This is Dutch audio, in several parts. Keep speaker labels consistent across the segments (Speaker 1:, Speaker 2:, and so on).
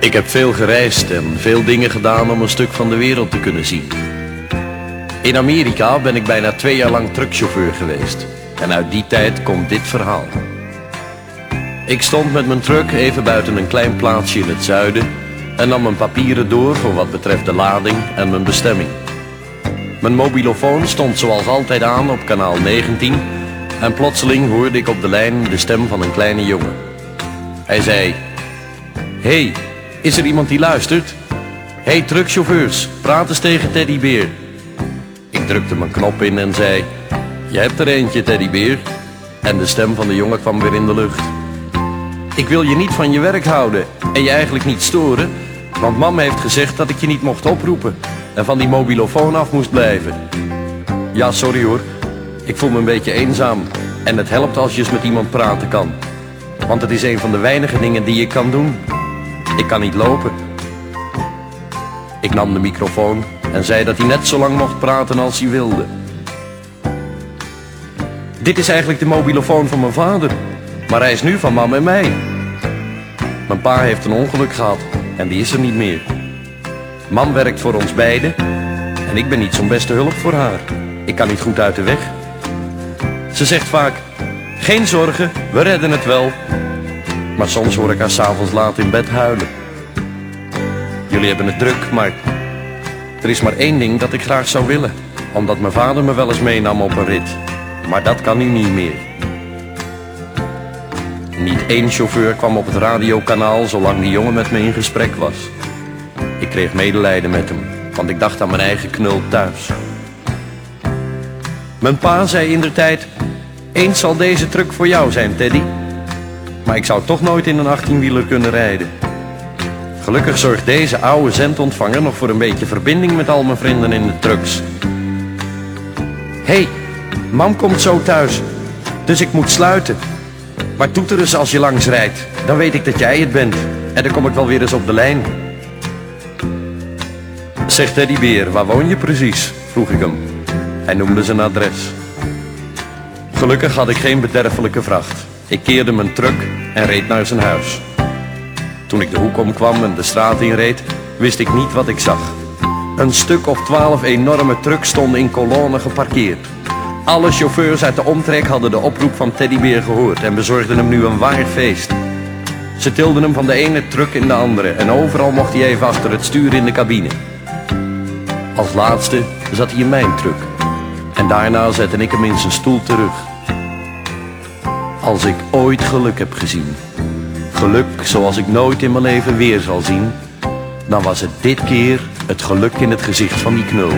Speaker 1: Ik heb veel gereisd en veel dingen gedaan om een stuk van de wereld te kunnen zien. In Amerika ben ik bijna twee jaar lang truckchauffeur geweest. En uit die tijd komt dit verhaal. Ik stond met mijn truck even buiten een klein plaatsje in het zuiden en nam mijn papieren door voor wat betreft de lading en mijn bestemming. Mijn mobilofoon stond zoals altijd aan op kanaal 19 en plotseling hoorde ik op de lijn de stem van een kleine jongen. Hij zei, hey, is er iemand die luistert? Hey truckchauffeurs, praat eens tegen Teddybeer. Ik drukte mijn knop in en zei, je hebt er eentje Teddybeer. En de stem van de jongen kwam weer in de lucht. Ik wil je niet van je werk houden en je eigenlijk niet storen, want mam heeft gezegd dat ik je niet mocht oproepen en van die mobilofoon af moest blijven. Ja, sorry hoor, ik voel me een beetje eenzaam en het helpt als je eens met iemand praten kan. Want het is een van de weinige dingen die ik kan doen. Ik kan niet lopen. Ik nam de microfoon en zei dat hij net zo lang mocht praten als hij wilde. Dit is eigenlijk de mobilofoon van mijn vader, maar hij is nu van mam en mij. Mijn pa heeft een ongeluk gehad en die is er niet meer. Mam werkt voor ons beiden en ik ben niet zo'n beste hulp voor haar. Ik kan niet goed uit de weg. Ze zegt vaak, geen zorgen, we redden het wel. Maar soms hoor ik haar s'avonds laat in bed huilen. Jullie hebben het druk, maar er is maar één ding dat ik graag zou willen. Omdat mijn vader me wel eens meenam op een rit. Maar dat kan nu niet meer. Niet één chauffeur kwam op het radiokanaal zolang die jongen met me in gesprek was. Ik kreeg medelijden met hem, want ik dacht aan mijn eigen knul thuis. Mijn pa zei in de tijd, eens zal deze truck voor jou zijn, Teddy. Maar ik zou toch nooit in een 18-wieler kunnen rijden. Gelukkig zorgt deze oude zendontvanger nog voor een beetje verbinding met al mijn vrienden in de trucks. Hé, hey, mam komt zo thuis, dus ik moet sluiten. Maar toeter eens als je langs rijdt, dan weet ik dat jij het bent. En dan kom ik wel weer eens op de lijn. Zegt Teddy Beer, waar woon je precies? vroeg ik hem. Hij noemde zijn adres. Gelukkig had ik geen bederfelijke vracht. Ik keerde mijn truck en reed naar zijn huis. Toen ik de hoek omkwam en de straat inreed, wist ik niet wat ik zag. Een stuk of twaalf enorme trucks stonden in kolonnen geparkeerd. Alle chauffeurs uit de omtrek hadden de oproep van Teddybeer gehoord en bezorgden hem nu een waar feest. Ze tilden hem van de ene truck in de andere en overal mocht hij even achter het stuur in de cabine. Als laatste zat hij in mijn truck en daarna zette ik hem in zijn stoel terug. Als ik ooit geluk heb gezien, geluk zoals ik nooit in mijn leven weer zal zien, dan was het dit keer het geluk in het gezicht van die knul.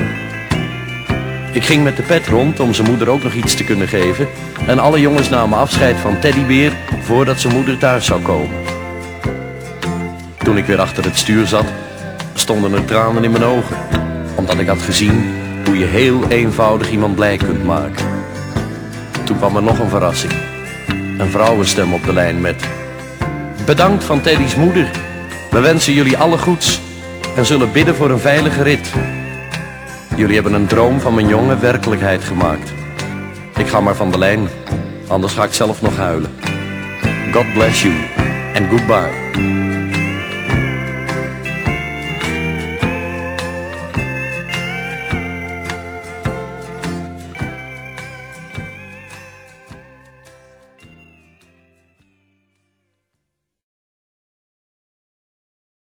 Speaker 1: Ik ging met de pet rond om zijn moeder ook nog iets te kunnen geven en alle jongens namen afscheid van Teddybeer voordat zijn moeder thuis zou komen. Toen ik weer achter het stuur zat, stonden er tranen in mijn ogen, omdat ik had gezien hoe je heel eenvoudig iemand blij kunt maken. Toen kwam er nog een verrassing. Een vrouwenstem op de lijn met Bedankt van Teddy's moeder. We wensen jullie alle goeds en zullen bidden voor een veilige rit. Jullie hebben een droom van mijn jongen werkelijkheid gemaakt. Ik ga maar van de lijn, anders ga ik zelf nog huilen. God bless you and goodbye.